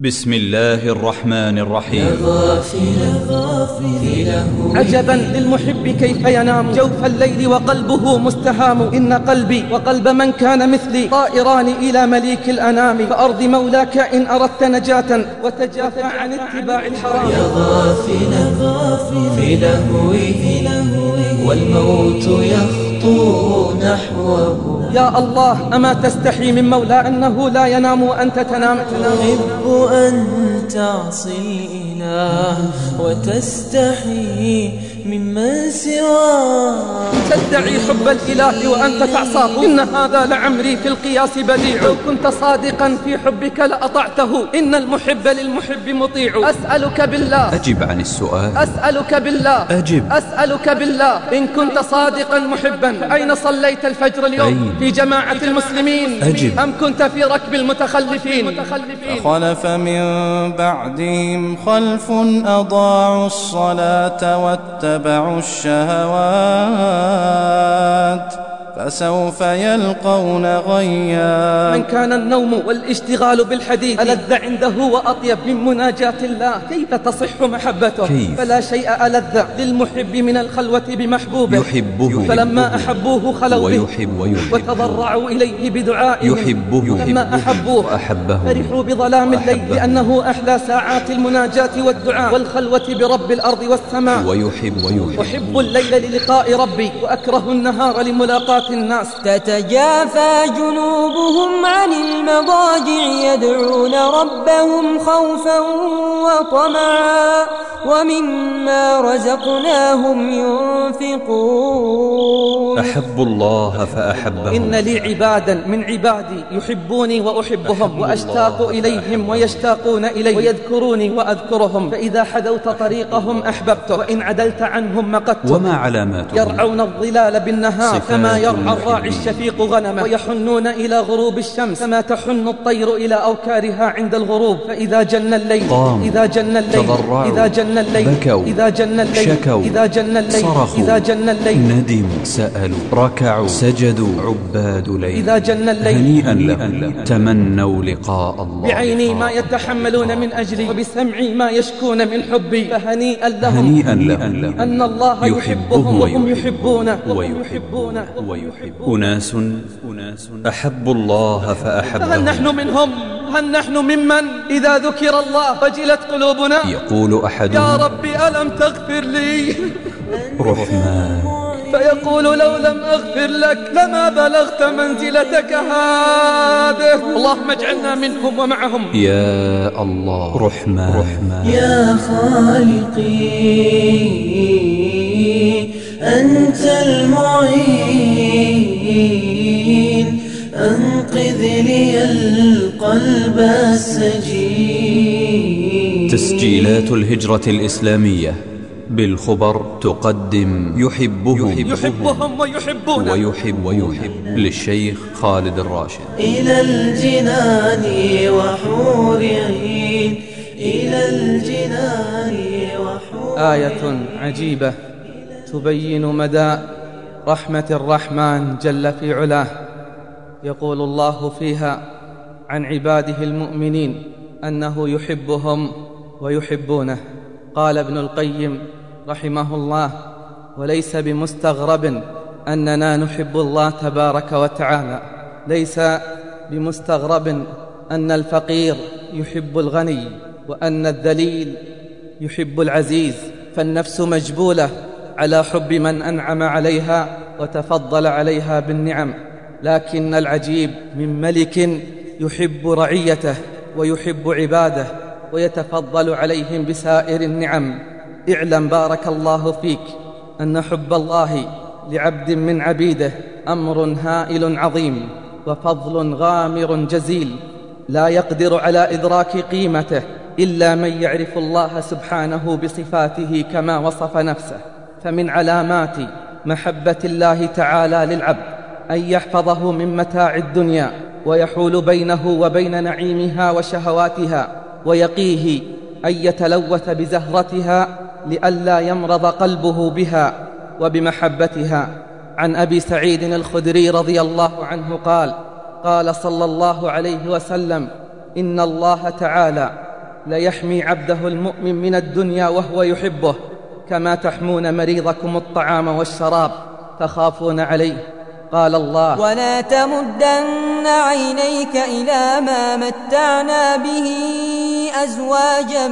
بسم الله الرحمن الرحيم. عجبا للمحب كيف ينام جوف الليل وقلبه مستهام. إن قلبي وقلب من كان مثلي طائران إلى مليك الأنام. فأرض مولاك إن أردت نجاة وتجافى عن اتباع الحرام. يا غافلا في لهوه والموت يخطو نحوه. يا الله أما تستحي من مولى أنه لا ينام وأنت تنام؟ تحب أن تعصي الإله وتستحي ممن سواه تدعي حب الإله وأنت تعصاه. إن هذا لعمري في القياس بديع. لو كنت صادقا في حبك لأطعته. إن المحب للمحب مطيع. أسألك بالله. أجب عن السؤال. أسألك بالله. أجب. أسألك بالله. إن كنت صادقا محبا. أين صليت الفجر اليوم؟ أين؟ في جماعة المسلمين. أجب. أم كنت في ركب المتخلفين؟ فخلف من بعدهم خلف أضاعوا الصلاة واتبعوا الشهوات. فسوف يلقون غيا. من كان النوم والاشتغال بالحديث ألذ عنده وأطيب من مناجاة الله؟ كيف تصح محبته؟ كيف؟ فلا شيء ألذ للمحب من الخلوة بمحبوبه. يحبه. فلما أحبوه خلوا به. ويحب ويحب. وتضرعوا إليه بدعائهم يحبه لما أحبوه وأحبه فرحوا بظلام الليل. لأنه أحلى ساعات المناجاة والدعاء. والخلوة برب الأرض والسماء. ويحب ويحب. أحب الليل للقاء ربي وأكره النهار لملاقاة الناس تتجافى جنوبهم عن المضاجع يدعون ربهم خوفا وطمعا. ومما رزقناهم ينفقون. أحب الله فأحبه إن لي عبادا من عبادي يحبوني وأحبهم. وأشتاق إليهم ويشتاقون إلي. ويذكروني وأذكرهم. فإذا حدوت طريقهم أحببته وإن عدلت عنهم مقدت وما علاماته يرعون الظلال بالنهار كما يرعى الراعي الشفيق غنمه. ويحنون إلى غروب الشمس. كما تحن الطير إلى أوكارها عند الغروب. فإذا جن الليل إذا جن الليل تضرعوا، إذا جن الليل بكوا، إذا جن الليل شكوا، إذا جن الليل صرخوا إذا جن الليل. ندموا سألوا ركعوا سجدوا عباد ليل. إذا جن الليل هنيئا لهم تمنوا لقاء الله. بعيني ما يتحملون من أجلي وبسمعي ما يشكون من حبي. فهنيئا لهم هنيئا لهم أن الله يحبهم وهم يحبونه وهم ويحب يحبونه ويحب أناس أحبوا الله فهل فأحبهم نحن منهم؟ هل نحن ممن؟ إذا ذكر الله وجلت قلوبنا. يقول يا أحدهم ربي ألم تغفر لي؟ رحمن. فيقول لو لم أغفر لك لما بلغت منزلتك هذه. اللهم اجعلنا منهم ومعهم. يا الله. رحمن رحمن. يا خالقي. أنت المعين. أنقذ لي القلب السجين. تسجيلات الهجرة الإسلامية. بالخبر تقدم يحبهم. يحبهم. ويحبونه. ويحب ويحب للشيخ خالد الراشد. إلى الجنان وحور عين. إلى الجنان وحور آية عجيبة. تبين مدى رحمة الرحمن جل في علاه. يقول الله فيها عن عباده المؤمنين أنه يحبهم ويحبونه. قال ابن القيم رحمه الله وليس بمستغرب أننا نحب الله تبارك وتعالى. ليس بمستغرب أن الفقير يحب الغني وأن الذليل يحب العزيز. فالنفس مجبولة على حب من أنعم عليها وتفضل عليها بالنعم لكن العجيب من ملك يحب رعيته ويحب عباده ويتفضل عليهم بسائر النعم. اعلم بارك الله فيك أن حب الله لعبد من عبيده أمر هائل عظيم وفضل غامر جزيل. لا يقدر على إدراك قيمته إلا من يعرف الله سبحانه بصفاته كما وصف نفسه. فمن علامات محبة الله تعالى للعبد أن يحفظه من متاع الدنيا ويحول بينه وبين نعيمها وشهواتها ويقيه أن يتلوث بزهرتها لئلا يمرض قلبه بها وبمحبتها. عن أبي سعيد الخدري رضي الله عنه قال قال صلى الله عليه وسلم إن الله تعالى ليحمي عبده المؤمن من الدنيا وهو يحبه كما تحمون مريضكم الطعام والشراب تخافون عليه. قال الله ولا تمدن عينيك إلى ما متعنا به أزواجا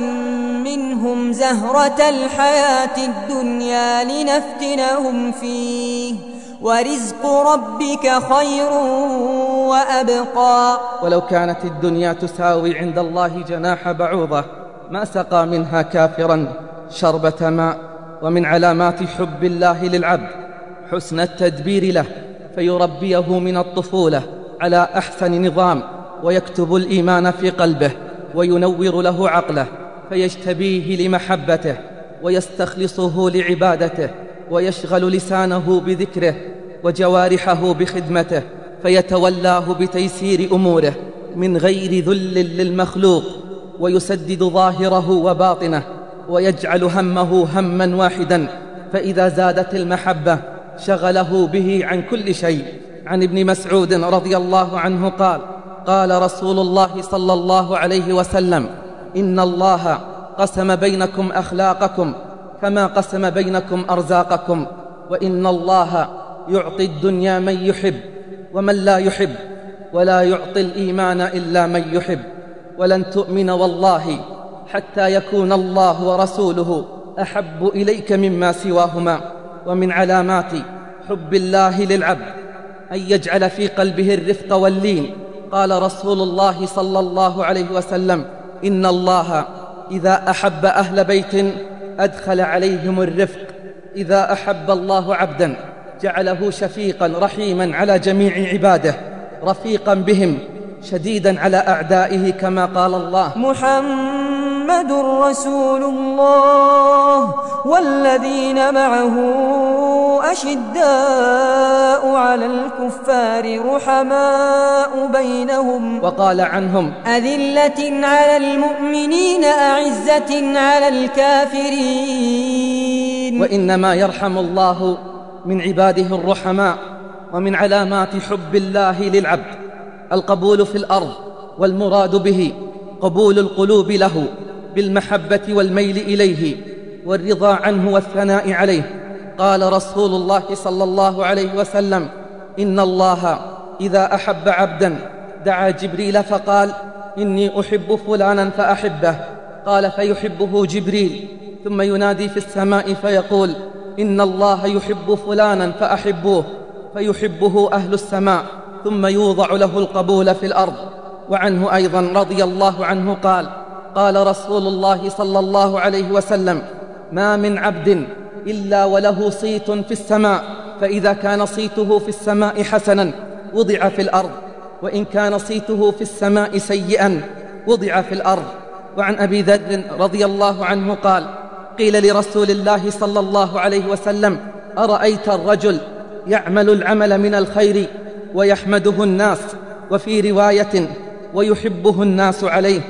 منهم زهرة الحياة الدنيا لنفتنهم فيه. ورزق ربك خير وأبقى. ولو كانت الدنيا تساوي عند الله جناح بعوضة ما سقى منها كافرا. شربة ماء ومن علامات حب الله للعبد حسن التدبير له فيربيه من الطفولة على أحسن نظام ويكتب الإيمان في قلبه وينور له عقله فيجتبيه لمحبته ويستخلصه لعبادته ويشغل لسانه بذكره وجوارحه بخدمته فيتولاه بتيسير أموره من غير ذل للمخلوق ويسدد ظاهره وباطنه. ويجعل همه هما واحدا. فإذا زادت المحبة شغله به عن كل شيء. عن ابن مسعود رضي الله عنه قال قال رسول الله صلى الله عليه وسلم إن الله قسم بينكم أخلاقكم كما قسم بينكم أرزاقكم. وإن الله يعطي الدنيا من يحب ومن لا يحب ولا يعطي الإيمان إلا من يحب. ولن تؤمن والله حتى يكون الله ورسوله أحب إليك مما سواهما ومن علامات حب الله للعبد أن يجعل في قلبه الرفق واللين. قال رسول الله صلى الله عليه وسلم إن الله إذا أحب أهل بيت أدخل عليهم الرفق إذا أحب الله عبدا جعله شفيقا رحيما على جميع عباده رفيقا بهم شديدا على أعدائه كما قال الله. محمد رسول الله والذين معه أشداء على الكفار رحماء بينهم. وقال عنهم أذلة على المؤمنين أعزة على الكافرين. وإنما يرحم الله من عباده الرحماء ومن علامات حب الله للعبد. القبول في الأرض والمراد به قبول القلوب له بالمحبة والميل إليه والرضا عنه والثناء عليه. قال رسول الله صلى الله عليه وسلم إن الله إذا أحب عبدا دعا جبريل فقال إني أحب فلانا فأحبه. قال فيحبه جبريل. ثم ينادي في السماء فيقول إن الله يحب فلانا فأحبوه. فيحبه أهل السماء. ثم يوضع له القبول في الأرض. وعنه أيضا رضي الله عنه قال قال رسول الله صلى الله عليه وسلم ما من عبد إلا وله صيت في السماء فإذا كان صيته في السماء حسنا وضع في الأرض. وإن كان صيته في السماء سيئا وضع في الأرض. وعن أبي ذر رضي الله عنه قال قيل لرسول الله صلى الله عليه وسلم أرأيت الرجل يعمل العمل من الخير ويحمده الناس وفي رواية ويحبه الناس عليه.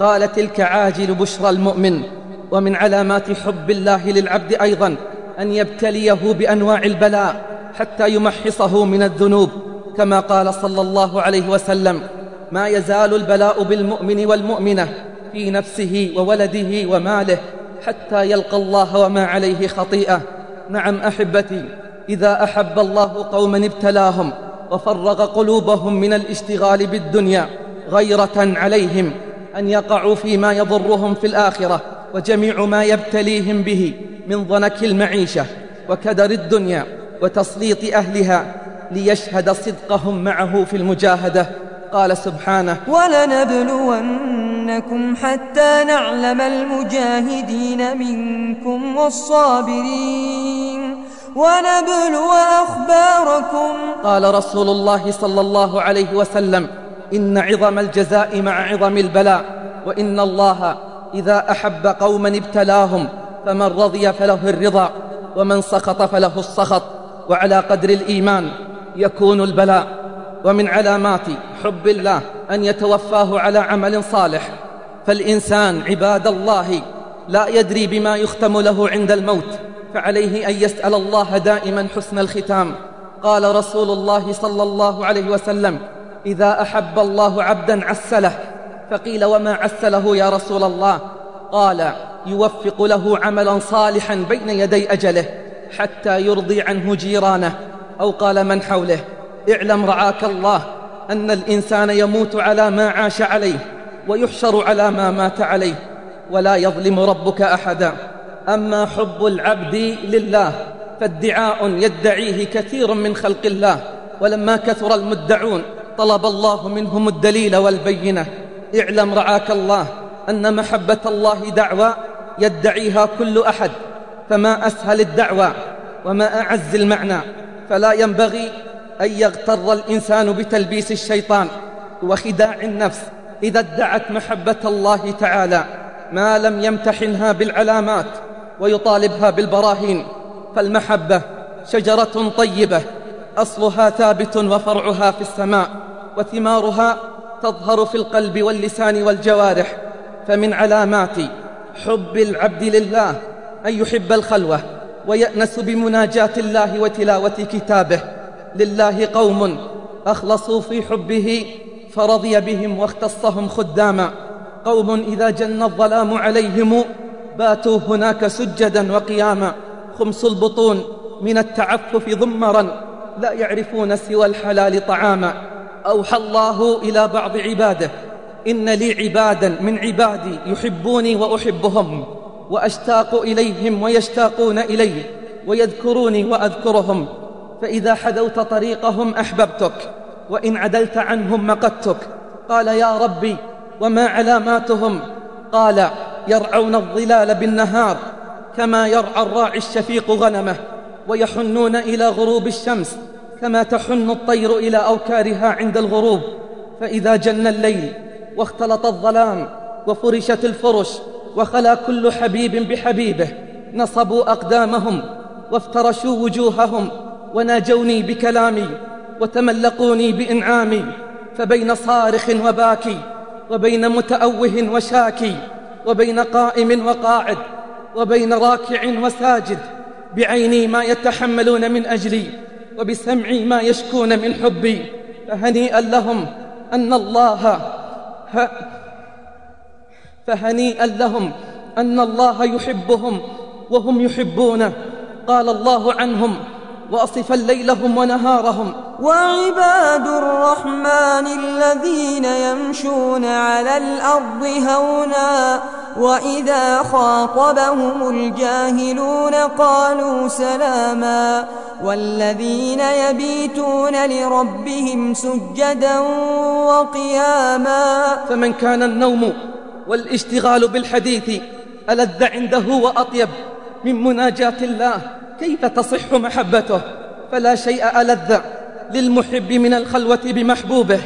قال تلك عاجل بشرى المؤمن. ومن علامات حب الله للعبد أيضا أن يبتليه بأنواع البلاء حتى يمحصه من الذنوب. كما قال صلى الله عليه وسلم ما يزال البلاء بالمؤمن والمؤمنة في نفسه وولده وماله حتى يلقى الله وما عليه خطيئة. نعم أحبتي إذا أحب الله قوما ابتلاهم وفرغ قلوبهم من الاشتغال بالدنيا غيرة عليهم أن يقعوا فيما يضرهم في الآخرة وجميع ما يبتليهم به من ضنك المعيشة وكدر الدنيا وتسليط أهلها ليشهد صدقهم معه في المجاهدة. قال سبحانه ولنبلونكم حتى نعلم المجاهدين منكم والصابرين. ونبلو أخباركم. قال رسول الله صلى الله عليه وسلم إن عظم الجزاء مع عظم البلاء وإن الله إذا أحب قوما ابتلاهم فمن رضي فله الرضا ومن سخط فله السخط وعلى قدر الإيمان يكون البلاء. ومن علامات حب الله أن يتوفاه على عمل صالح. فالإنسان عباد الله لا يدري بما يختم له عند الموت. فعليه أن يسأل الله دائما حسن الختام. قال رسول الله صلى الله عليه وسلم إذا أحب الله عبدا عسله. فقيل وما عسله يا رسول الله؟ قال يوفق له عملا صالحا بين يدي أجله حتى يرضي عنه جيرانه. أو قال من حوله اعلم رعاك الله أن الإنسان يموت على ما عاش عليه ويحشر على ما مات عليه ولا يظلم ربك أحدا. أما حب العبد لله فادعاء يدعيه كثير من خلق الله. ولما كثر المدعون طلب الله منهم الدليل والبينة. اعلم رعاك الله أن محبة الله دعوى يدعيها كل أحد. فما أسهل الدعوى وما أعز المعنى. فلا ينبغي أن يغتر الإنسان بتلبيس الشيطان وخداع النفس إذا ادعت محبة الله تعالى. ما لم يمتحنها بالعلامات ويطالبها بالبراهين. فالمحبة شجرة طيبة أصلها ثابت وفرعها في السماء وثمارها تظهر في القلب واللسان والجوارح. فمن علامات حب العبد لله أن يحب الخلوة ويأنس بمناجاة الله وتلاوة كتابه. لله قوم أخلصوا في حبه فرضي بهم واختصهم خداما. قوم إذا جن الظلام عليهم باتوا هناك سجدا وقياما. خمس البطون من التعفف ضمرا. لا يعرفون سوى الحلال طعاما. أوحى الله إلى بعض عباده. إن لي عبادا من عبادي يحبوني وأحبهم. وأشتاق إليهم ويشتاقون إلي ويذكروني وأذكرهم. فإذا حدوت طريقهم أحببتك. وإن عدلت عنهم مقدتك. قال يا ربي وما علاماتهم؟ قال يرعون الظلال بالنهار كما يرعى الراعي الشفيق غنمه ويحنون إلى غروب الشمس كما تحن الطير إلى أوكارها عند الغروب. فإذا جن الليل واختلط الظلام وفرشت الفرش وخلا كل حبيب بحبيبه نصبوا أقدامهم وافترشوا وجوههم وناجوني بكلامي وتملقوني بإنعامي فبين صارخ وباكي وبين متأوه وشاكي وبين قائم وقاعد وبين راكع وساجد بعيني ما يتحملون من أجلي وبسمعي ما يشكون من حبي فهنيئا لهم أن الله ه... فهنيئا لهم أن الله يحبهم وهم يحبونه قال الله عنهم واصفا ليلهم ونهارهم. وعباد الرحمن الذين يمشون على الأرض هونا وإذا خاطبهم الجاهلون قالوا سلاما. والذين يبيتون لربهم سجدا وقياما. فمن كان النوم والاشتغال بالحديث ألذ عنده وأطيب من مناجاة الله. كيف تصح محبته؟ فلا شيء ألذ للمحب من الخلوة بمحبوبه.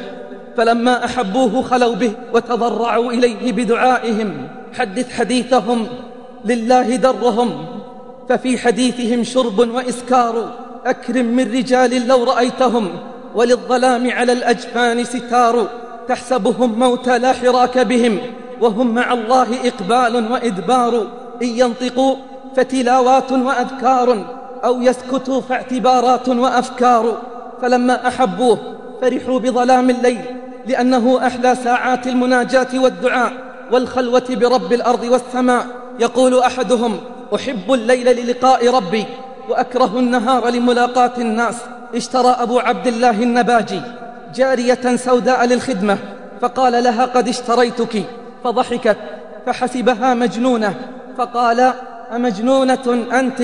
فلما أحبوه خلوا به وتضرعوا إليه بدعائهم. حدث حديثهم لله درهم. ففي حديثهم شرب وإسكار. أكرم من رجال لو رأيتهم. وللظلام على الأجفان ستار. تحسبهم موتى لا حراك بهم. وهم مع الله إقبال وإدبار. إن ينطقوا فتلاوات وأذكار أو يسكتوا فاعتبارات وأفكار فلما أحبوه فرحوا بظلام الليل لأنه أحلى ساعات المناجاة والدعاء والخلوة برب الأرض والسماء. يقول أحدهم أحب الليل للقاء ربي وأكره النهار لملاقاة الناس. اشترى أبو عبد الله النباجي جارية سوداء للخدمة فقال لها قد اشتريتك فضحكت فحسبها مجنونة فقال أمجنونة أنت؟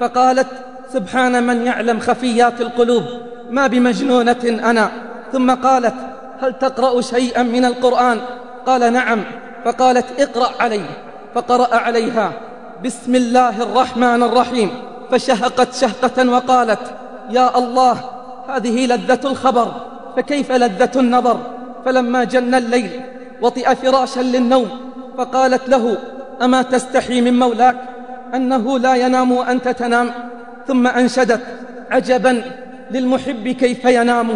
فقالت سبحان من يعلم خفيات القلوب ما بمجنونة أنا. ثم قالت هل تقرأ شيئا من القرآن؟ قال نعم. فقالت اقرأ علي فقرأ عليها. بسم الله الرحمن الرحيم. فشهقت شهقة وقالت يا الله هذه لذة الخبر. فكيف لذة النظر؟ فلما جن الليل وطئ فراشا للنوم فقالت له أما تستحي من مولاك؟ أنه لا ينام وأنت تنام ثم أنشدت عجبا للمحب كيف ينام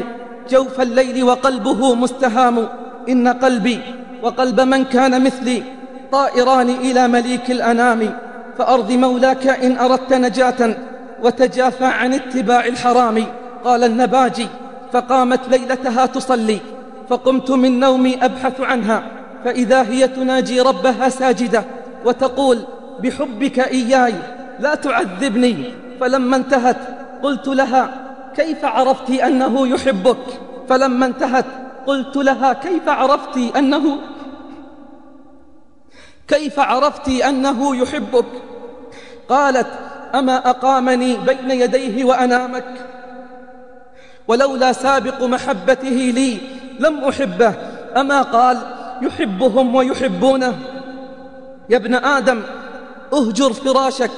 جوف الليل وقلبه مستهام إن قلبي وقلب من كان مثلي طائران إلى مليك الأنام فأرض مولاك إن أردت نجاة وتجافى عن اتباع الحرام. قال النباجي فقامت ليلتها تصلي فقمت من نومي أبحث عنها فإذا هي تناجي ربها ساجدة وتقول بحبك إياي لا تعذبني. فلما انتهت قلت لها كيف عرفت أنه يحبك؟ فلما انتهت قلت لها كيف عرفت أنه كيف عرفت أنه يحبك؟ قالت أما أقامني بين يديه وأنامك؟ ولولا سابق محبته لي لم أحبه. أما قال يحبهم ويحبونه. يا ابن آدم اهجر فراشك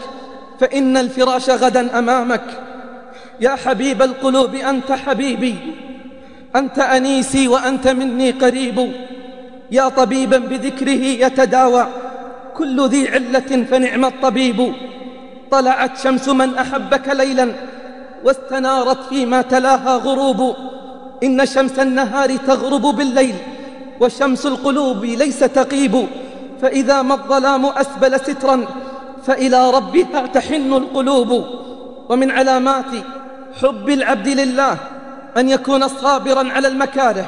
فإن الفراش غدا أمامك. يا حبيب القلوب أنت حبيبي أنت أنيسي وأنت مني قريب. يا طبيبا بذكره يتداوى كل ذي علة فنعم الطبيب. طلعت شمس من أحبك ليلا واستنارت فيما تلاها غروب. إن شمس النهار تغرب بالليل وشمس القلوب ليس تقيب فإذا ما الظلام أسبل سترا فإلى ربها تحن القلوب. ومن علامات حب العبد لله أن يكون صابرا على المكاره.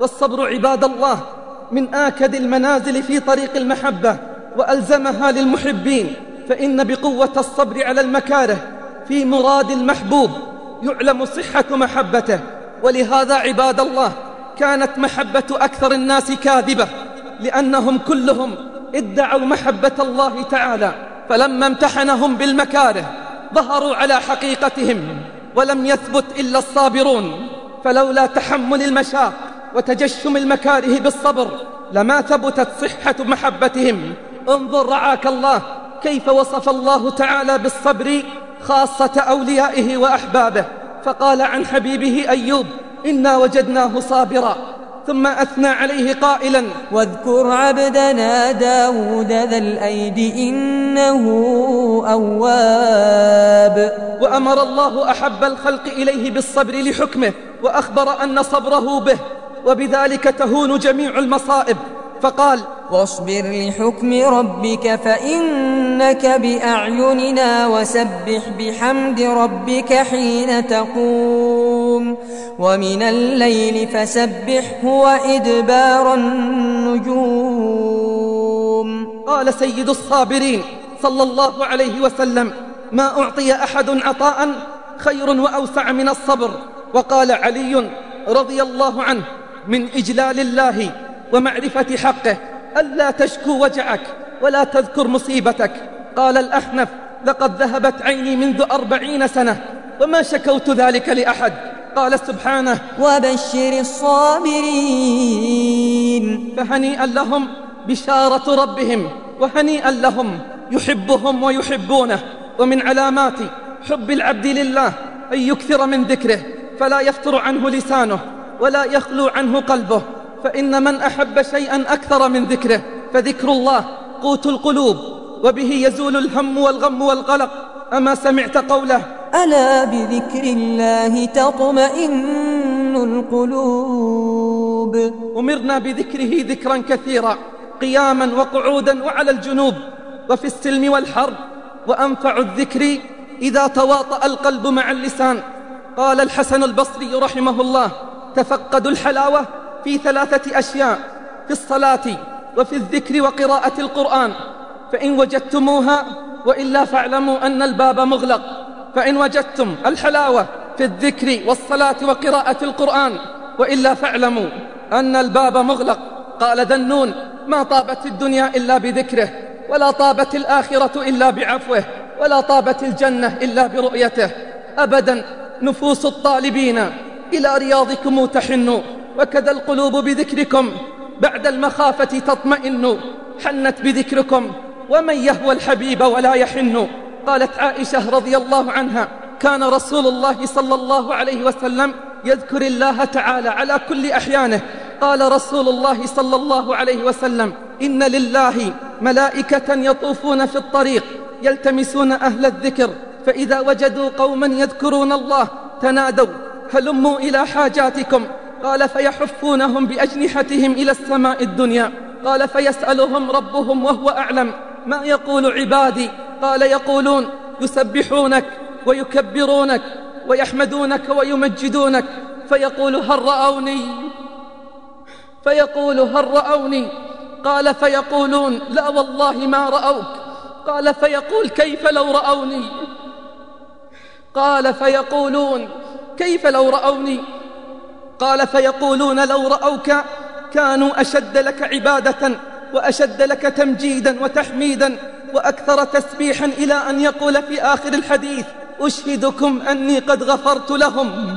والصبر عباد الله من آكد المنازل في طريق المحبة وألزمها للمحبين. فإن بقوة الصبر على المكاره في مراد المحبوب يعلم صحة محبته. ولهذا عباد الله كانت محبة أكثر الناس كاذبة. لأنهم كلهم ادعوا محبة الله تعالى فلما امتحنهم بالمكاره ظهروا على حقيقتهم ولم يثبت إلا الصابرون. فلولا تحمل المشاق وتجشم المكاره بالصبر لما ثبتت صحة محبتهم. انظر رعاك الله كيف وصف الله تعالى بالصبر خاصة أوليائه وأحبابه. فقال عن حبيبه أيوب إنا وجدناه صابرا. ثم أثنى عليه قائلا واذكر عبدنا داود ذا الأيد إنه أواب. وأمر الله أحب الخلق إليه بالصبر لحكمه وأخبر أن صبره به وبذلك تهون جميع المصائب. فقال واصبر لحكم ربك فإنك بأعيننا وسبح بحمد ربك حين تقوم. ومن الليل فسبحه وإدبار النجوم. قال سيد الصابرين صلى الله عليه وسلم ما أعطي أحد عطاء خير وأوسع من الصبر. وقال علي رضي الله عنه من إجلال الله ومعرفة حقه. ألا تشكو وجعك ولا تذكر مصيبتك. قال الأحنف لقد ذهبت عيني منذ أربعين سنة وما شكوت ذلك لأحد. قال سبحانه وبشر الصابرين. فهنيئا لهم بشارة ربهم وهنيئا لهم يحبهم ويحبونه ومن علامات حب العبد لله أن يكثر من ذكره فلا يفتر عنه لسانه ولا يخلو عنه قلبه. فإن من أحب شيئا أكثر من ذكره فذكر الله قوت القلوب وبه يزول الهم والغم والقلق. أما سمعت قوله ألا بذكر الله تطمئن القلوب؟ أمرنا بذكره ذكرا كثيرا قياما وقعودا وعلى الجنوب وفي السلم والحرب. وأنفع الذكر إذا تواطأ القلب مع اللسان. قال الحسن البصري رحمه الله تفقدوا الحلاوة في ثلاثة أشياء في الصلاة وفي الذكر وقراءة القرآن. فإن وجدتموها وإلا فاعلموا أن الباب مغلق. فإن وجدتم الحلاوة في الذكر والصلاة وقراءة القرآن وإلا فاعلموا أن الباب مغلق. قال ذنون ما طابت الدنيا إلا بذكره ولا طابت الآخرة إلا بعفوه ولا طابت الجنة إلا برؤيته. أبدا نفوس الطالبين إلى رياضكم تحن. وكذا القلوب بذكركم بعد المخافة تطمئن. حنت بذكركم ومن يهوى الحبيب ولا يحن؟ قالت عائشة رضي الله عنها كان رسول الله صلى الله عليه وسلم يذكر الله تعالى على كل أحيانه. قال رسول الله صلى الله عليه وسلم إن لله ملائكة يطوفون في الطريق يلتمسون أهل الذكر فإذا وجدوا قوما يذكرون الله تنادوا هلموا إلى حاجاتكم. قال فيحفونهم بأجنحتهم إلى السماء الدنيا. قال فيسألهم ربهم وهو أعلم. ما يقول عبادي؟ قال يقولون يسبحونك ويكبرونك ويحمدونك ويمجدونك. فيقول هل رأوني؟ فيقول هل رأوني؟ قال فيقولون لا والله ما رأوك. قال فيقول كيف لو رأوني؟ قال فيقولون كيف لو رأوني؟ قال فيقولون لو رأوك كانوا أشد لك عبادة وأشد لك تمجيدا وتحميدا وأكثر تسبيحا إلى أن يقول في آخر الحديث أشهدكم أني قد غفرت لهم.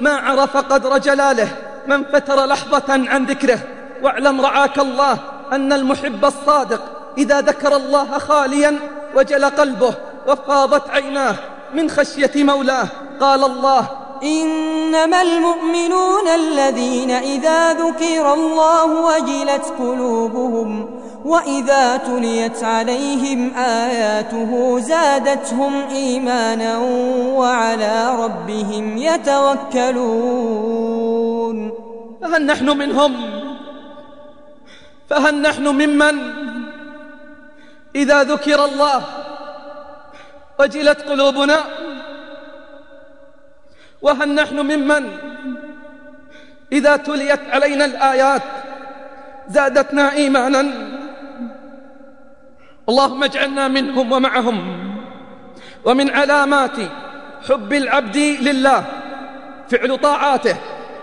ما عرف قدر جلاله من فتر لحظة عن ذكره. واعلم رعاك الله أن المحب الصادق إذا ذكر الله خاليا وجل قلبه وفاضت عيناه من خشية مولاه. قال الله إنما المؤمنون الذين إذا ذكر الله وجلت قلوبهم وإذا تليت عليهم آياته زادتهم إيمانا وعلى ربهم يتوكلون. فهل نحن منهم؟ فهل نحن ممن؟ إذا ذكر الله وجلت قلوبنا وهل نحن ممن؟ إذا تليت علينا الآيات زادتنا إيمانا اللهم اجعلنا منهم ومعهم. ومن علامات حب العبد لله فعل طاعاته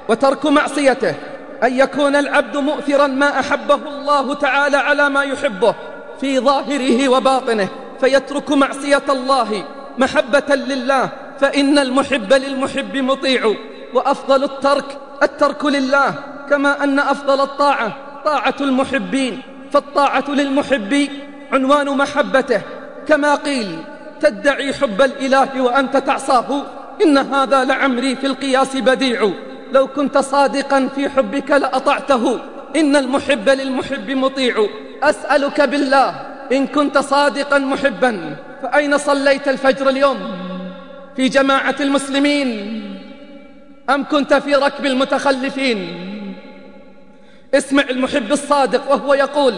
وترك معصيته أن يكون العبد مؤثرا ما أحبه الله تعالى على ما يحبه في ظاهره وباطنه. فيترك معصية الله محبة لله فإن المحب للمحب مطيع. وأفضل الترك الترك لله كما أن أفضل الطاعة طاعة المحبين. فالطاعة للمحب عنوان محبته كما قيل تدعي حب الإله وأنت تعصاه إن هذا لعمري في القياس بديع. لو كنت صادقا في حبك لأطعته إن المحب للمحب مطيع. أسألك بالله إن كنت صادقا محبا فأين صليت الفجر اليوم؟ في جماعة المسلمين أم كنت في ركب المتخلفين؟ اسمع المحب الصادق وهو يقول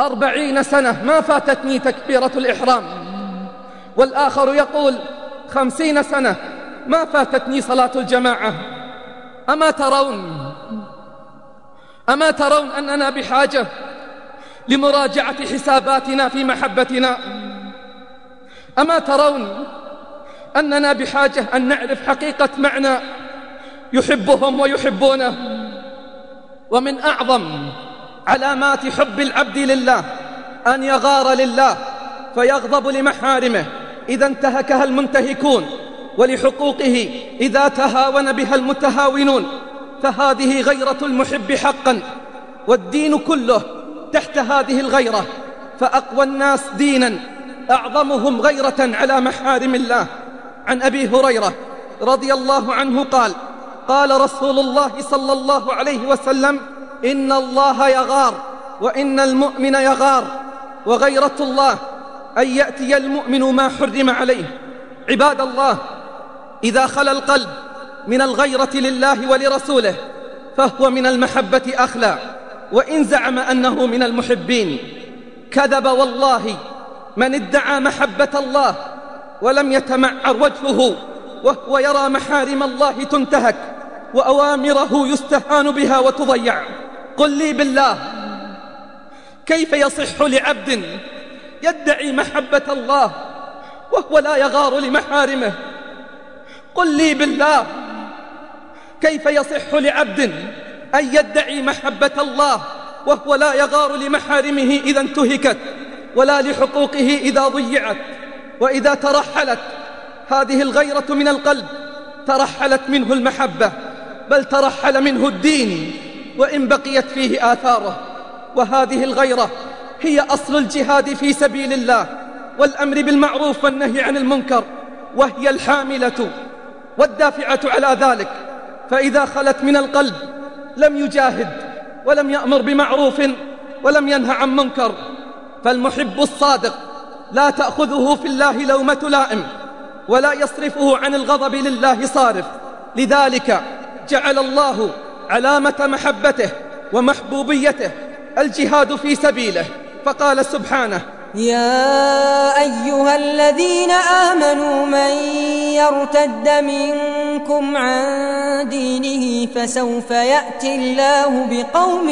أربعين سنة ما فاتتني تكبيرة الإحرام. والآخر يقول خمسين سنة ما فاتتني صلاة الجماعة. أما ترون أما ترون أننا بحاجة لمراجعة حساباتنا في محبتنا. أما ترون أننا بحاجة أن نعرف حقيقة معنى يحبهم ويحبونه. ومن أعظم علامات حب العبد لله أن يغار لله فيغضب لمحارمه. إذا انتهكها المنتهكون ولحقوقه إذا تهاون بها المتهاونون. فهذه غيرة المحب حقا والدين كله تحت هذه الغيرة. فأقوى الناس دينا أعظمهم غيرة على محارم الله. عن أبي هريرة رضي الله عنه قال قال رسول الله صلى الله عليه وسلم إن الله يغار وإن المؤمن يغار وغيرة الله أن يأتي المؤمن ما حرم عليه. عباد الله إذا خلى القلب من الغيرة لله ولرسوله فهو من المحبة أخلى. وإن زعم أنه من المحبين. كذب والله من ادعى محبة الله ولم يتمعر وجهه وهو يرى محارم الله تنتهك وأوامره يستهان بها وتضيع. قل لي بالله كيف يصح لعبد يدعي محبة الله وهو لا يغار لمحارمه؟ قل لي بالله كيف يصح لعبد أن يدعي محبة الله وهو لا يغار لمحارمه إذا انتهكت ولا لحقوقه إذا ضيعت؟ وإذا ترحلت هذه الغيرة من القلب ترحلت منه المحبة بل ترحل منه الدين. وإن بقيت فيه آثاره. وهذه الغيرة هي أصل الجهاد في سبيل الله والأمر بالمعروف والنهي عن المنكر وهي الحاملة والدافعة على ذلك. فإذا خلت من القلب لم يجاهد ولم يأمر بمعروف ولم ينه عن منكر فالمحب الصادق لا تأخذه في الله لومة لائم ولا يصرفه عن الغضب لله صارف. لذلك جعل الله علامة محبته ومحبوبيته الجهاد في سبيله. فقال سبحانه يا أيها الذين آمنوا من يرتد منكم عن دينه فسوف يأتي الله بقوم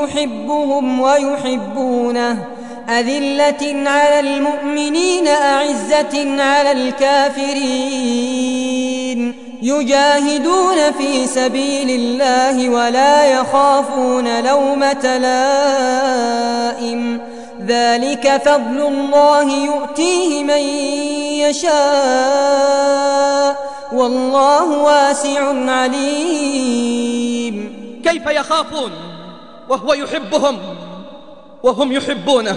يحبهم ويحبونه. أذلة على المؤمنين أعزة على الكافرين. يجاهدون في سبيل الله ولا يخافون لومة لائم. ذلك فضل الله يؤتيه من يشاء. والله واسع عليم. كيف يخافون؟ وهو يحبهم وهم يحبونه.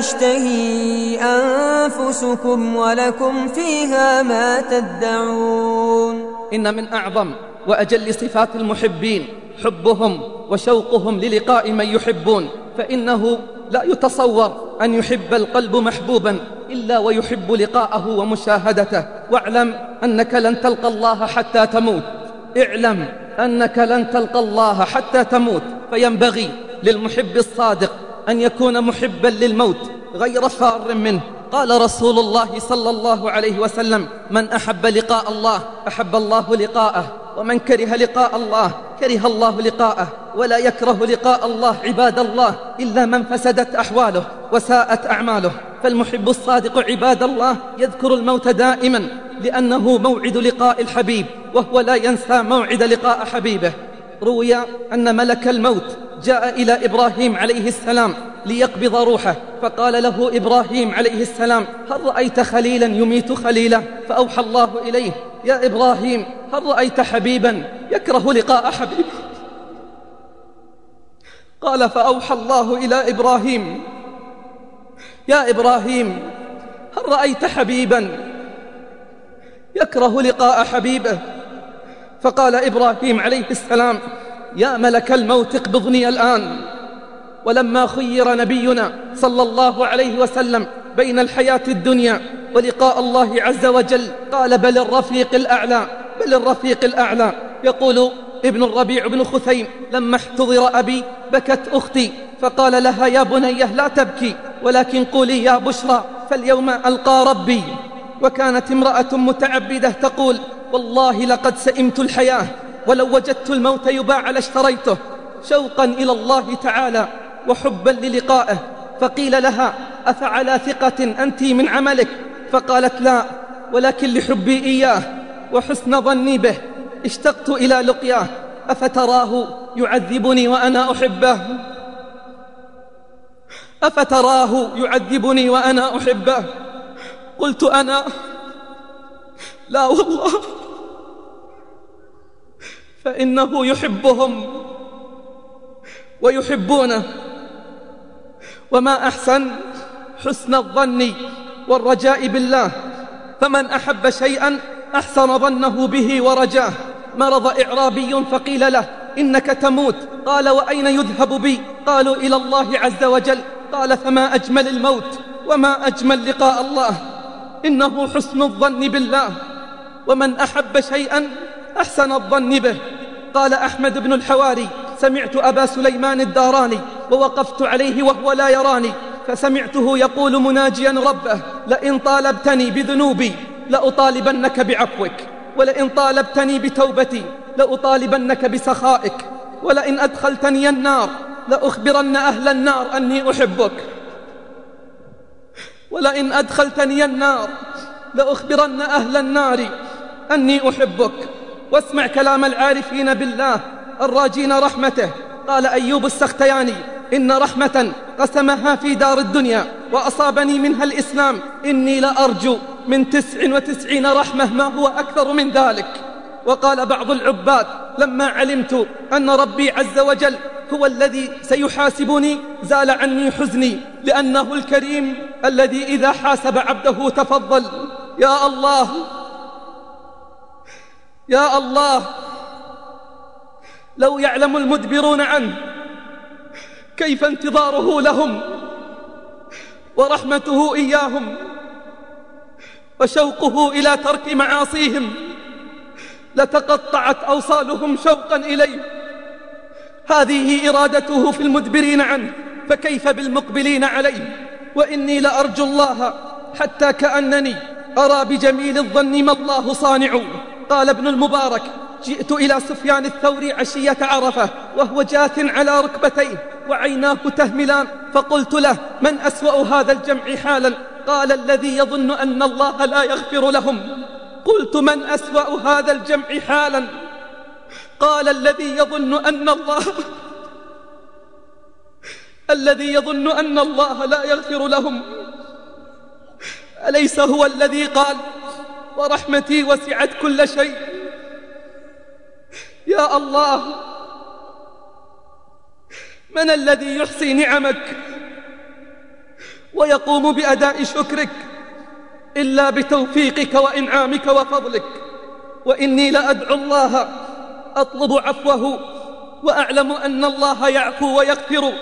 تشتهي أنفسكم ولكم فيها ما تدعون. إن من أعظم وأجل صفات المحبين حبهم وشوقهم للقاء من يحبون فإنه لا يتصور أن يحب القلب محبوبا إلا ويحب لقاءه ومشاهدته. واعلم أنك لن تلقى الله حتى تموت. اعلم أنك لن تلقى الله حتى تموت. فينبغي للمحب الصادق أن يكون محبا للموت غير فار منه. قال رسول الله صلى الله عليه وسلم من أحب لقاء الله أحب الله لقاءه ومن كره لقاء الله كره الله لقاءه ولا يكره لقاء الله عباد الله إلا من فسدت أحواله وساءت أعماله. فالمحب الصادق عباد الله يذكر الموت دائما لأنه موعد لقاء الحبيب وهو لا ينسى موعد لقاء حبيبه. روي أن ملك الموت جاء إلى إبراهيم عليه السلام ليقبض روحه فقال له إبراهيم عليه السلام هل رأيت خليلا يميت خليله فأوحى الله إليه يا إبراهيم هل رأيت حبيبا يكره لقاء حبيبه قال فأوحى الله إلى إبراهيم يا إبراهيم هل رأيت حبيبا يكره لقاء حبيبه؟ فقال إبراهيم عليه السلام يا ملك الموت اقبضني الآن. ولما خير نبينا صلى الله عليه وسلم بين الحياة الدنيا ولقاء الله عز وجل قال بل الرفيق الأعلى بل الرفيق الأعلى يقول ابن الربيع بن خثيم لما احتضر أبي بكت أختي فقال لها يا بنيه لا تبكي ولكن قولي يا بشرى فاليوم ألقى ربي وكانت امرأة متعبدة تقول والله لقد سئمت الحياة ولو وجدت الموت يباع لاشتريته شوقا إلى الله تعالى وحبا للقائه فقيل لها أفعلى ثقة أنت من عملك؟ فقالت لا ولكن لحبي إياه وحسن ظني به اشتقت إلى لقياه أفتراه يعذبني وأنا أحبه؟ أفتراه يعذبني وأنا أحبه؟ قلت أنا؟ لا والله. فإنه يحبهم ويحبونه. وما أحسن حسن الظن والرجاء بالله. فمن أحب شيئا أحسن ظنه به ورجاه. مرض إعرابي فقيل له إنك تموت. قال وأين يذهب بي؟ قالوا إلى الله عز وجل. قال فما أجمل الموت وما أجمل لقاء الله. إنه حسن الظن بالله. ومن أحب شيئا أحسن الظن به. قال أحمد بن الحواري سمعت أبا سليمان الداراني ووقفت عليه وهو لا يراني فسمعته يقول مناجيا ربه لئن طالبتني بذنوبي لأطالبنك بعفوك ولئن طالبتني بتوبتي لأطالبنك بسخائك ولئن أدخلتني النار لأخبرن أهل النار أني أحبك ولئن أدخلتني النار لأخبرن أهل النار أني أحبك. واسمع كلام العارفين بالله الراجين رحمته. قال أيوب السختياني إن رحمة قسمها في دار الدنيا وأصابني منها الإسلام. إني لأرجو من تسع وتسعين رحمة ما هو أكثر من ذلك. وقال بعض العباد لما علمت أن ربي عز وجل هو الذي سيحاسبني زال عني حزني لأنه الكريم الذي إذا حاسب عبده تفضل. يا الله يا الله لو يعلم المدبرون عنه كيف انتظاره لهم ورحمته إياهم وشوقه إلى ترك معاصيهم لتقطعت أوصالهم شوقا إليه. هذه إرادته في المدبرين عنه فكيف بالمقبلين عليه؟ وإني لأرجو الله حتى كأنني أرى بجميل الظن ما الله صانع قال ابن المبارك. جئت إلى سفيان الثوري عشية عرفة وهو جاث على ركبتيه وعيناه تهملان. فقلت له من أسوأ هذا الجمع حالا؟ قال الذي يظن أن الله لا يغفر لهم. قلت من أسوأ هذا الجمع حالا؟ قال الذي يظن أن الله الذي يظن أن الله لا يغفر لهم. أليس هو الذي قال؟ ورحمتي وسعت كل شيء. يا الله من الذي يحصي نعمك ويقوم بأداء شكرك إلا بتوفيقك وإنعامك وفضلك؟ وإني لأدعو الله أطلب عفوه وأعلم أن الله يعفو ويغفر.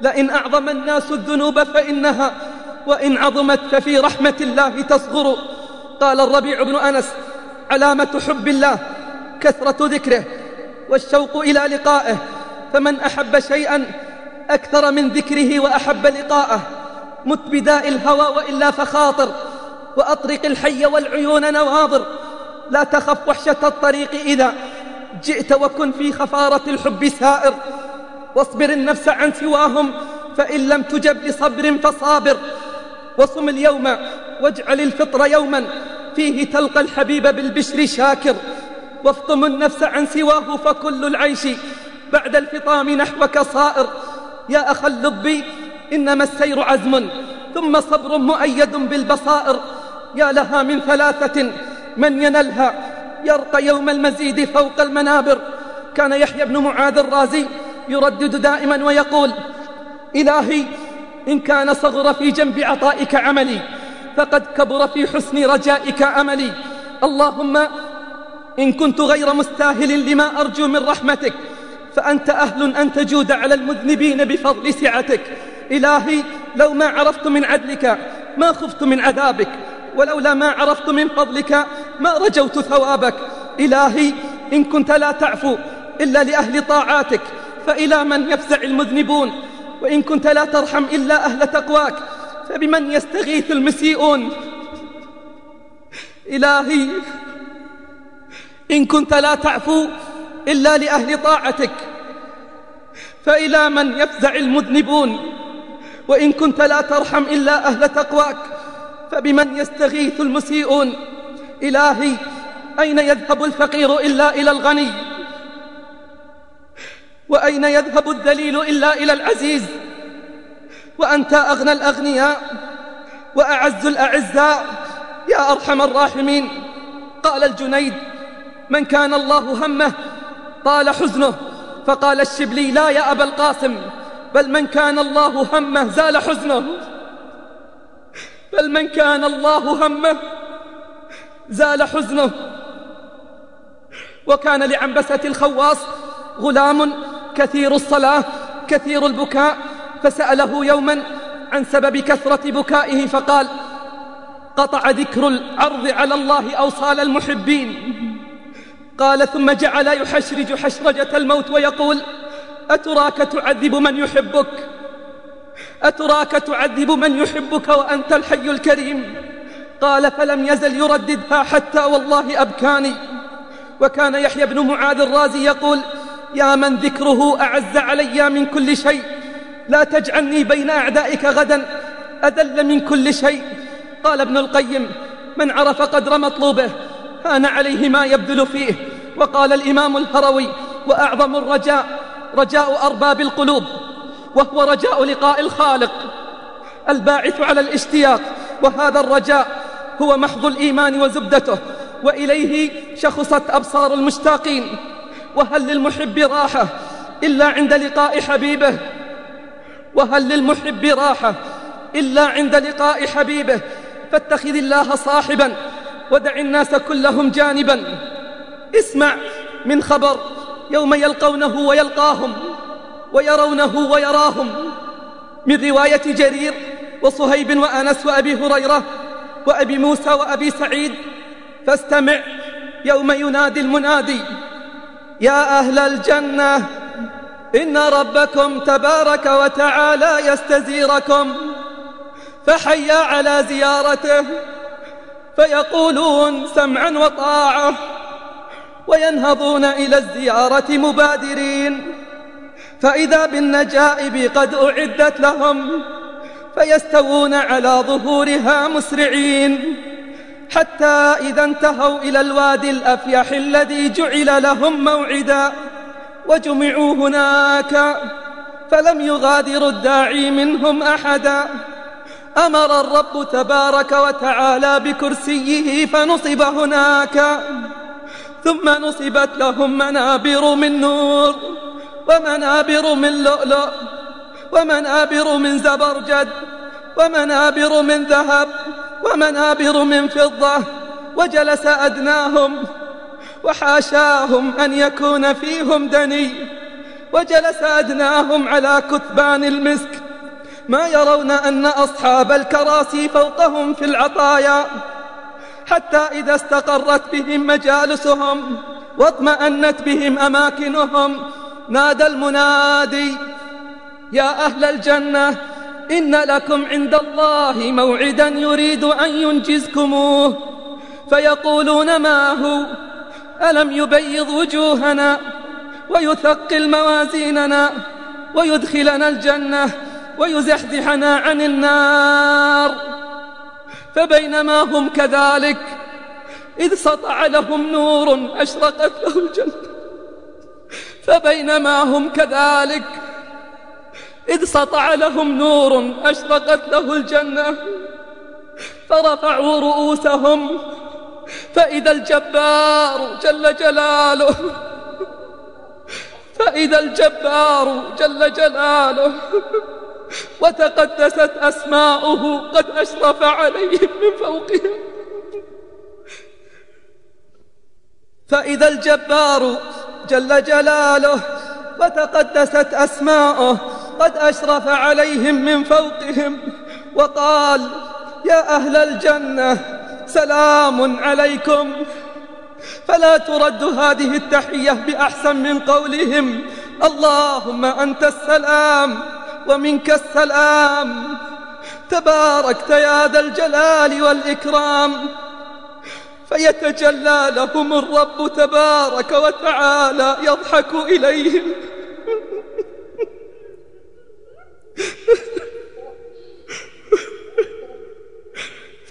لئن أعظم الناس الذنوب فإنها وإن عظمت ففي رحمة الله تصغر. قال الربيع بن أنس علامة حب الله كثرة ذكره والشوق إلى لقائه فمن أحب شيئا أكثر من ذكره وأحب لقاءه مت بداء الهوى وإلا فخاطر وأطرق الحي والعيون نواظر لا تخف وحشة الطريق إذا جئت وكن في خفارة الحب سائر واصبر النفس عن سواهم فإن لم تجب لصبر فصابر وصم اليوم واجعل الفطر يوما فيه تلقى الحبيب بالبشر شاكر وافطم النفس عن سواه فكل العيش بعد الفطام نحوك صائر يا أخا اللب إنما السير عزم ثم صبر مؤيد بالبصائر. يا لها من ثلاثة من ينلها يرقى يوم المزيد فوق المنابر. كان يحيى بن معاذ الرازي يردد دائما ويقول إلهي إن كان صغر في جنب عطائك عملي فقد كبر في حسن رجائك أملي اللهم إن كنت غير مستاهل لما أرجو من رحمتك فأنت أهل أن تجود على المذنبين بفضل سعتك. إلهي لو ما عرفت من عدلك ما خفت من عذابك ولولا ما عرفت من فضلك ما رجوت ثوابك. إلهي إن كنت لا تعفو إلا لأهل طاعاتك فإلى من يفزع المذنبون؟ وإن كنت لا ترحم إلا أهل تقواك فبمن يستغيث المسيئون؟ إلهي إن كنت لا تعفو إلا لأهل طاعتك فإلى من يفزع المذنبون؟ وإن كنت لا ترحم إلا أهل تقواك فبمن يستغيث المسيئون؟ إلهي أين يذهب الفقير إلا إلى الغني؟ وأين يذهب الذليل إلا إلى العزيز؟ وأنت أغنى الأغنياء وأعز الأعزاء. يا أرحم الراحمين. قال الجنيد من كان الله همه؟ طال حزنه. فقال الشبلي لا يا أبا القاسم بل من كان الله همه زال حزنه. بل من كان الله همه زال حزنه. وكان لعنبسة الخواص غلام كثير الصلاة كثير البكاء فسأله يوما عن سبب كثرة بكائه فقال قطع ذكر العرض على الله أوصال المحبين. قال ثم جعل يحشرج حشرجة الموت ويقول أتراك تعذب من يحبك؟ أتراك تعذب من يحبك وأنت الحي الكريم؟ قال فلم يزل يرددها حتى والله أبكاني. وكان يحيى بن معاذ الرازي يقول يا من ذكره أعز علي من كل شيء. لا تجعلني بين أعدائك غدا أذل من كل شيء. قال ابن القيم من عرف قدر مطلوبه هان عليه ما يبذل فيه. وقال الإمام الهروي وأعظم الرجاء رجاء أرباب القلوب وهو رجاء لقاء الخالق. الباعث على الاشتياق وهذا الرجاء هو محض الإيمان وزبدته وإليه شخصت أبصار المشتاقين. وهل للمحب راحة إلا عند لقاء حبيبه؟ وهل للمحب راحة إلا عند لقاء حبيبه؟ فاتخذ الله صاحبا ودع الناس كلهم جانبا. اسمع من خبر يوم يلقونه ويلقاهم ويرونه ويراهم. من رواية جرير وصهيب وأنس وأبي هريرة وأبي موسى وأبي سعيد فاستمع يوم ينادي المنادي يا أهل الجنة إن ربكم تبارك وتعالى يستزيركم فحيا على زيارته فيقولون سمعا وطاعة وينهضون إلى الزيارة مبادرين فإذا بالنجائب قد أعدت لهم فيستوون على ظهورها مسرعين حتى إذا انتهوا إلى الوادي الأفيح الذي جعل لهم موعدا وجمعوا هناك فلم يغادر الداعي منهم أحدا. أمر الرب تبارك وتعالى بكرسيه فنصب هناك. ثم نصبت لهم منابر من نور ومنابر من لؤلؤ ومنابر من زبرجد ومنابر من ذهب ومنابر من فضة وجلس أدناهم. وحاشاهم أن يكون فيهم دني وجلس أدناهم على كثبان المسك. ما يرون أن أصحاب الكراسي فوقهم في العطايا حتى إذا استقرت بهم مجالسهم واطمأنت بهم أماكنهم نادى المنادي يا أهل الجنة إن لكم عند الله موعدا يريد أن ينجزكموه فيقولون ما هو؟ ألم يبيض وجوهنا ويثقل موازيننا ويدخلنا الجنة ويزحزحنا عن النار فبينما هم كذلك إذ سطع لهم نور أشرقت له الجنة فبينما هم كذلك إذ سطع لهم نور أشرقت له الجنة فرفعوا رؤوسهم فإذا الجبار جل جلاله فإذا الجبار جل جلاله وتقدست أسماؤه قد أشرف عليهم من فوقهم. فإذا الجبار جل جلاله وتقدست أسماؤه قد أشرف عليهم من فوقهم. وقال يا أهل الجنة سلام عليكم. فلا ترد هذه التحية بأحسن من قولهم. اللهم أنت السلام ومنك السلام. تباركت يا ذا الجلال والإكرام. فيتجلى لهم الرب تبارك وتعالى يضحك إليهم.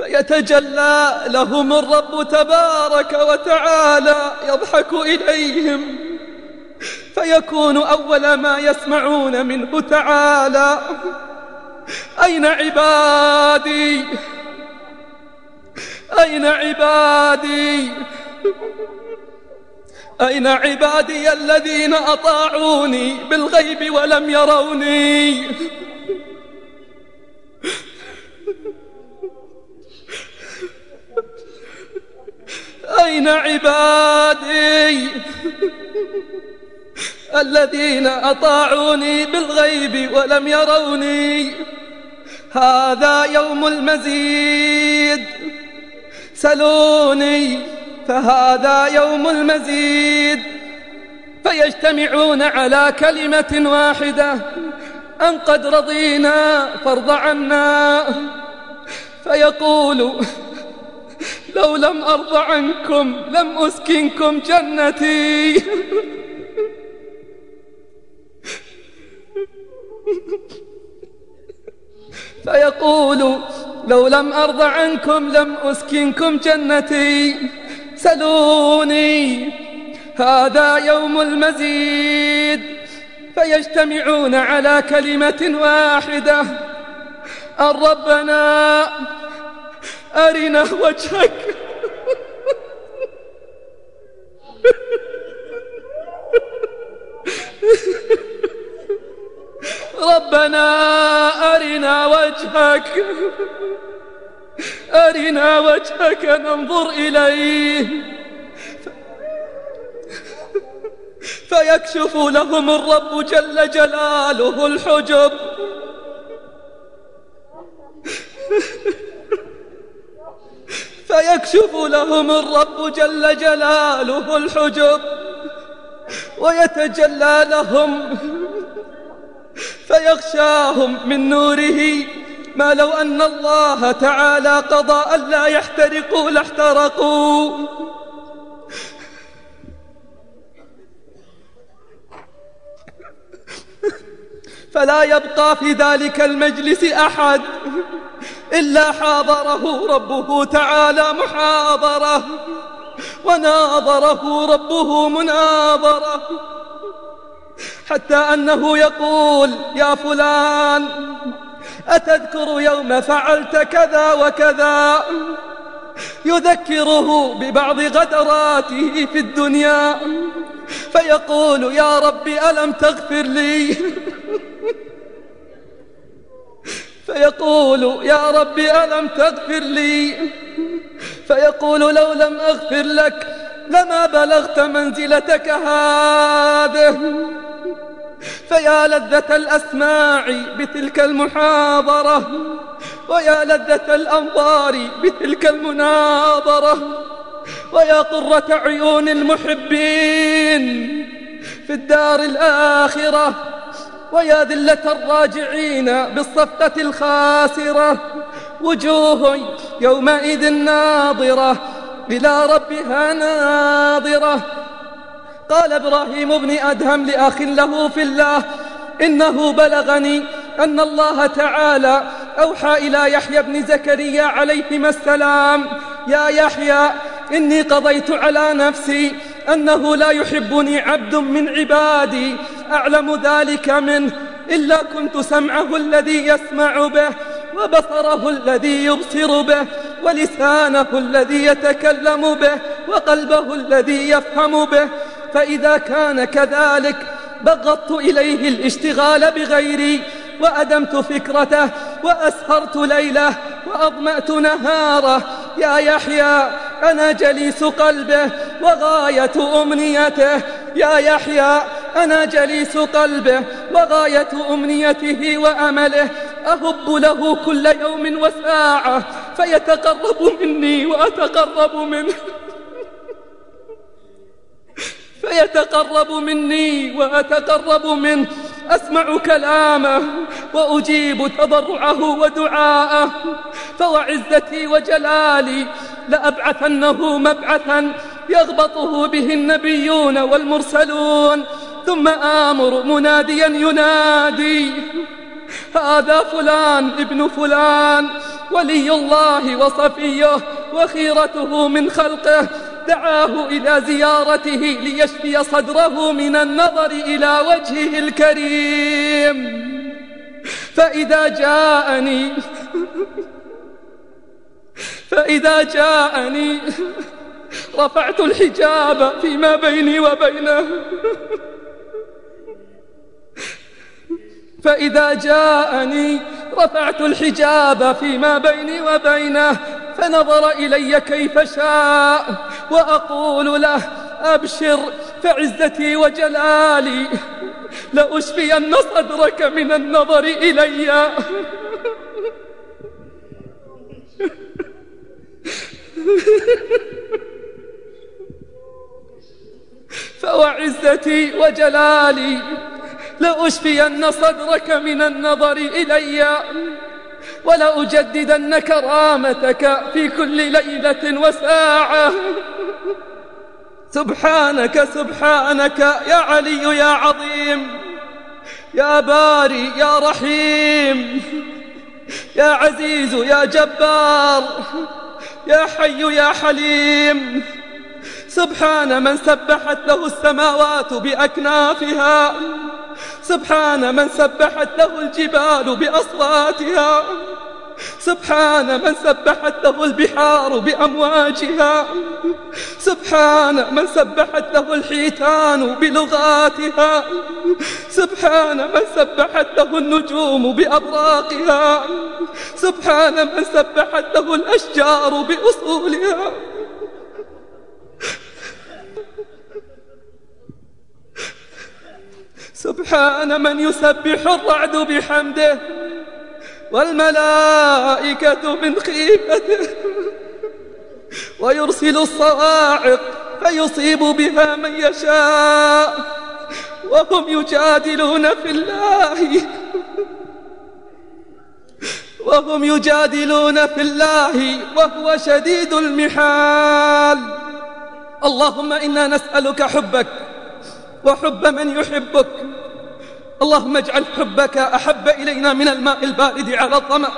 فيتجلى لهم الرب تبارك وتعالى يضحك إليهم. فيكون أول ما يسمعون منه تعالى أين عبادي؟ أين عبادي؟ أين عبادي الذين أطاعوني بالغيب ولم يروني؟ أين عبادي؟ الذين أطاعوني بالغيب ولم يروني. هذا يوم المزيد. سلوني فهذا يوم المزيد. فيجتمعون على كلمة واحدة. أن قد رضينا فارض عنا. فيقول لو لم أرض عنكم لم أسكنكم جنتي. فيقول لو لم أرض عنكم لم أسكنكم جنتي. سلوني هذا يوم المزيد. فيجتمعون على كلمة واحدة. أن ربنا أرنا وجهك. ربنا أرنا وجهك. أرنا وجهك ننظر إليه. فيكشف لهم الرب جل جلاله الحجب. فيكشف لهم الرب جل جلاله الحجب ويتجلى لهم فيغشاهم من نوره. ما لو أن الله تعالى قضى ألا يحترقوا لاحترقوا. فلا يبقى في ذلك المجلس أحد. إلا حاضره ربه تعالى محاضرة وناظره ربه مناظرة. حتى أنه يقول يا فلان أتذكر يوم فعلت كذا وكذا؟ يذكره ببعض غدراته في الدنيا فيقول يا رب ألم تغفر لي؟ فيقول يا رب ألم تغفر لي؟ فيقول لو لم أغفر لك لما بلغت منزلتك هذه. فيا لذة الأسماع بتلك المحاضرة ويا لذة الأنظار بتلك المناظرة ويا قرة عيون المحبين في الدار الآخرة. ويا ذلة الراجعين بالصفقة الخاسرة. وجوه يومئذ ناظرة إلى ربها ناظرة. قال إبراهيم بن أدهم لأخ له في الله إنه بلغني أن الله تعالى أوحى إلى يحيى بن زكريا عليهما السلام. يا يحيى إني قضيت على نفسي أنه لا يحبني عبد من عبادي. أعلم ذلك منه إلا كنت سمعه الذي يسمع به وبصره الذي يبصر به ولسانه الذي يتكلم به وقلبه الذي يفهم به. فإذا كان كذلك بغضت إليه الاشتغال بغيري وأدمت فكرته وأسهرت ليله وأضمأت نهاره. يا يحيى أنا جليس قلبه وغاية أمنيته. يا يحيى أنا جليس قلبه وغاية أمنيته وأمله أهب له كل يوم وساعة فيتقرب مني وأتقرب منه. فيتقرب مني وأتقرب منه. أسمع كلامه وأجيب تضرعه ودعاءه. فوعزتي وجلالي لأبعثنه مبعثا يغبطه به النبيون والمرسلون. ثم آمر مناديا ينادي هذا فلان ابن فلان ولي الله وصفيه وخيرته من خلقه دعاه إلى زيارته ليشفي صدره من النظر إلى وجهه الكريم. فإذا جاءني فإذا جاءني رفعت الحجاب فيما بيني وبينه. فإذا جاءني رفعت الحجاب فيما بيني وبينه فنظر إلي كيف شاء وأقول له أبشر فعزتي وجلالي لأشفين صدرك من النظر إلي. فوعزتي وجلالي لأشفين صدرك من النظر إلي ولأجددن كرامتك في كل ليلة وساعة. سبحانك سبحانك يا علي يا عظيم يا باري يا رحيم يا عزيز يا جبار يا حي يا حليم. سبحان من سبحت له السماوات بأكنافها. سبحان من سبحت له الجبال بأصواتها. سبحان من سبحت له البحار بأمواجها. سبحان من سبحت له الحيتان بلغاتها. سبحان من سبحت له النجوم بأبراقها. سبحان من سبحت له الأشجار بأصولها. سبحان من يسبح الرعد بحمده والملائكة من خيفته ويرسل الصواعق فيصيب بها من يشاء وهم يجادلون في الله وهم يجادلون في الله وهو شديد المحال اللهم إنا نسألك حبك وحب من يحبك. اللهم اجعل حبك أحب إلينا من الماء البارد على الظمأ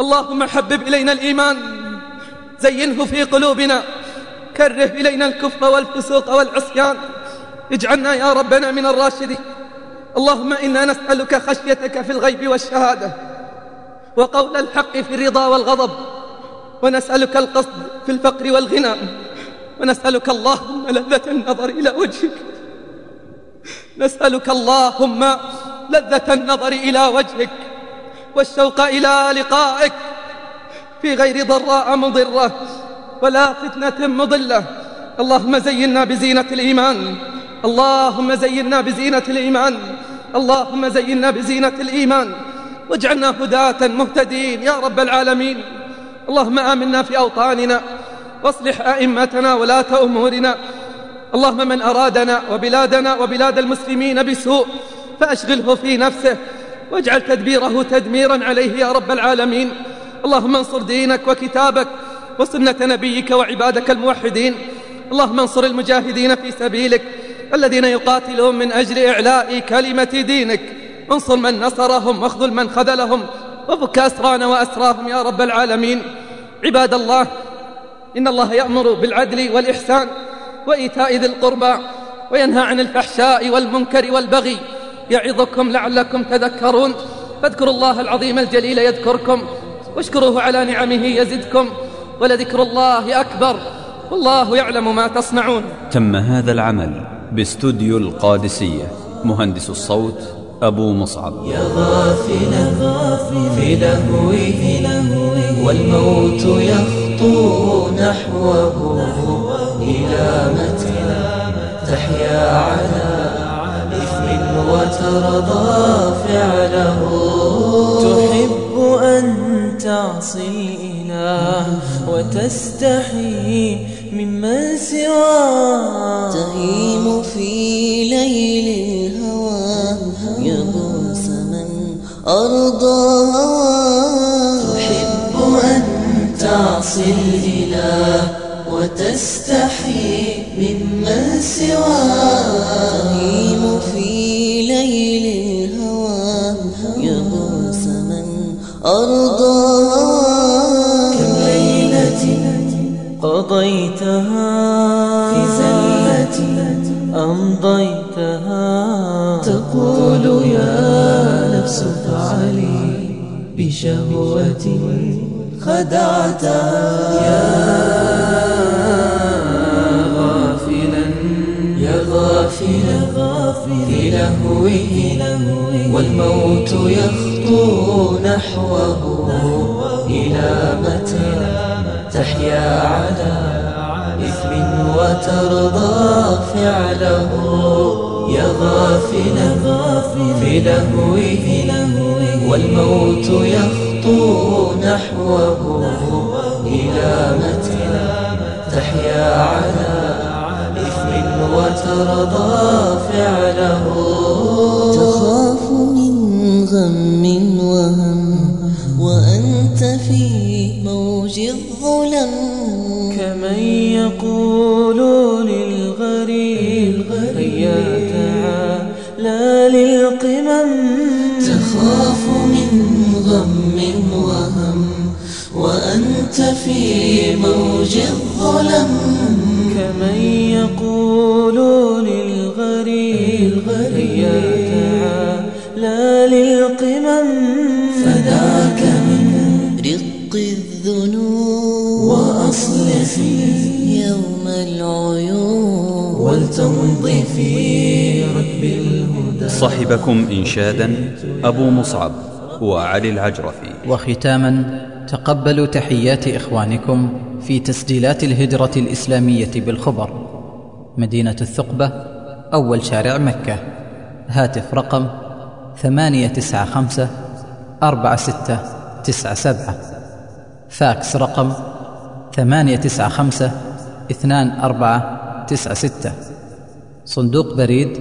اللهم حبب إلينا الإيمان. زينه في قلوبنا. كره إلينا الكفر والفسوق والعصيان. اجعلنا يا ربنا من الراشدين. اللهم إنا نسألك خشيتك في الغيب والشهادة. وقول الحق في الرضا والغضب. ونسألك القصد في الفقر والغنى. ونسألك اللهم لذة النظر إلى وجهك. نسألك اللهم لذة النظر إلى وجهك والشوق إلى لقائك في غير ضراء مضرة ولا فتنة مضلة. اللهم زينا بزينة الإيمان. اللهم زينا بزينة الإيمان. اللهم زينا بزينة الإيمان. واجعلنا هداة مهتدين يا رب العالمين. اللهم آمنا في أوطاننا. واصلح أئمتنا ولاة أمورنا. اللهم من أرادنا وبلادنا وبلاد المسلمين بسوء فأشغله في نفسه واجعل تدبيره تدميرا عليه يا رب العالمين. اللهم انصر دينك وكتابك وسنة نبيك وعبادك الموحدين. اللهم انصر المجاهدين في سبيلك الذين يقاتلون من أجل إعلاء كلمة دينك. انصر من نصرهم واخذل من خذلهم وفك أسرانا وأسراهم يا رب العالمين. عباد الله إن الله يأمر بالعدل والإحسان وإيتاء ذي القربى وينهى عن الفحشاء والمنكر والبغي. يعظكم لعلكم تذكرون. فاذكروا الله العظيم الجليل يذكركم. واشكروه على نعمه يزدكم. ولذكر الله أكبر. والله يعلم ما تصنعون. تم هذا العمل باستوديو القادسية. مهندس الصوت أبو مصعب. يا غافلا في لهوه والموت يخطو نحوه إلى متى؟ تحيا على إثم وترضى فعله. تحب أن تعصي الإله وتستحي ممن سواه. تهيم في ليل الهوى يغوص من أرضى. تعصي الإله وتستحي ممن سواه في ليل الهوى يغوص من أرضى. كم ليلة قضيتها في زلة أمضيتها. تقول يا نفس فعلي بشهوة. خدعتها يا غافلا. يا غافلا. في لهوه. والموت يخطو نحوه. إلى متى؟ تحيا على إثم وترضى فعله. يا غافلا. في لهوه. والموت يخطو نحوه. إلى متى تحيا على إثم وترضى فعله تخاف من غم وهم وأنت في موج الظلم كمن يقول وأنت في موج الظلم. كمن يقول للغريب هيا لا للقمم فداك من رق الذنوب. وأصلح يوم العيون ولتمضي في ركب الهدى. صحبكم إنشادا أبو مصعب وعلي العجرفي. وختاما تقبلوا تحيات إخوانكم في تسجيلات الهجرة الإسلامية بالخبر. مدينة الثقبة أول شارع مكة. هاتف رقم ثمانية تسعة خمسة أربعة ستة تسعة سبعة. فاكس رقم ثمانية تسعة خمسة اثنان أربعة تسعة ستة. صندوق بريد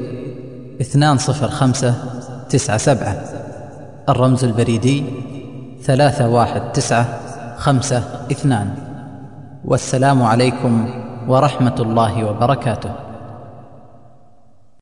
اثنان صفر خمسة تسعة سبعة. الرمز البريدي ثلاثة واحد تسعة خمسة اثنان. والسلام عليكم ورحمة الله وبركاته.